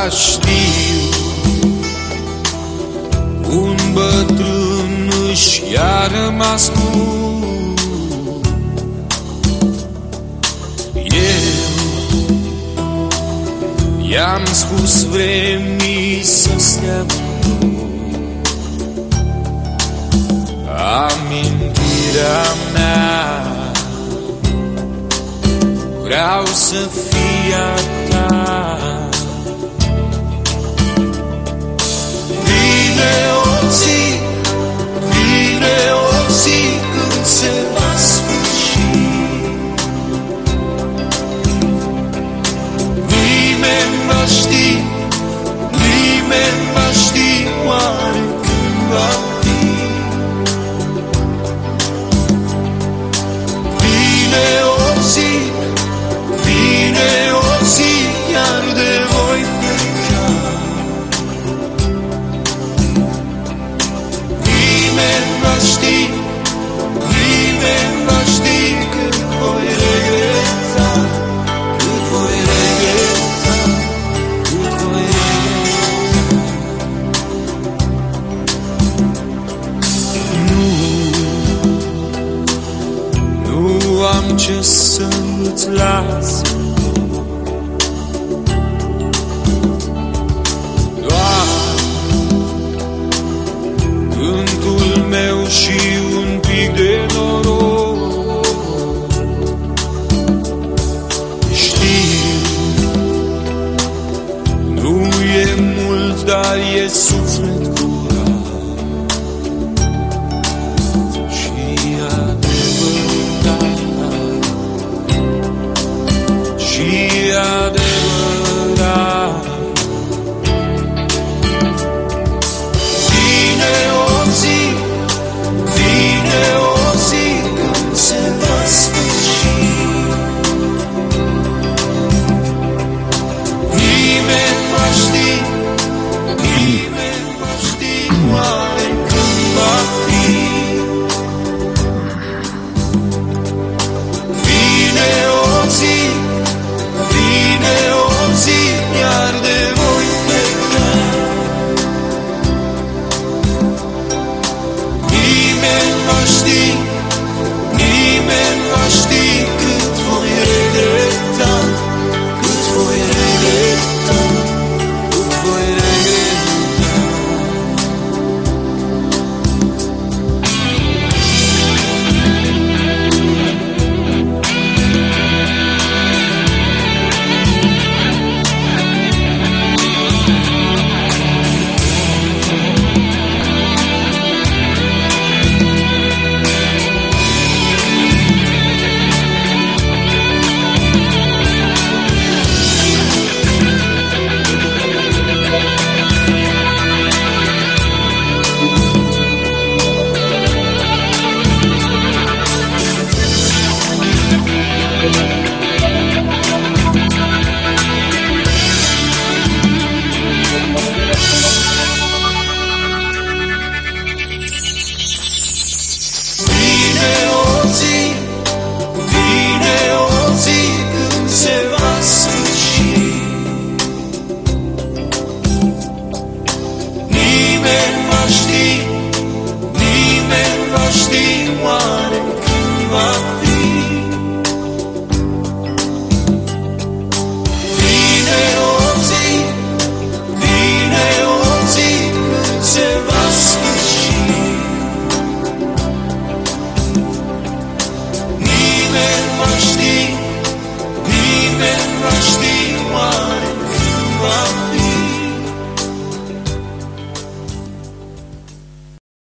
Dar știu. Un bătrân își i-a rămas bun Eu I-am spus vremii să stea Amintirea mea Vreau să fie a ta ce să îți las. Doar Cântul meu și un pic de noroc. Știu Nu e mult, dar e suflet